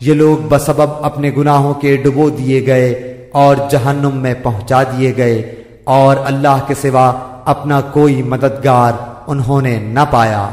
یہ لوگ بسبب اپنے گناہوں کے ڈبو دیے گئے اور جہنم میں پہنچا دیے گئے اور اللہ کے سوا اپنا کوئی مددگار انہوں نے نہ پایا۔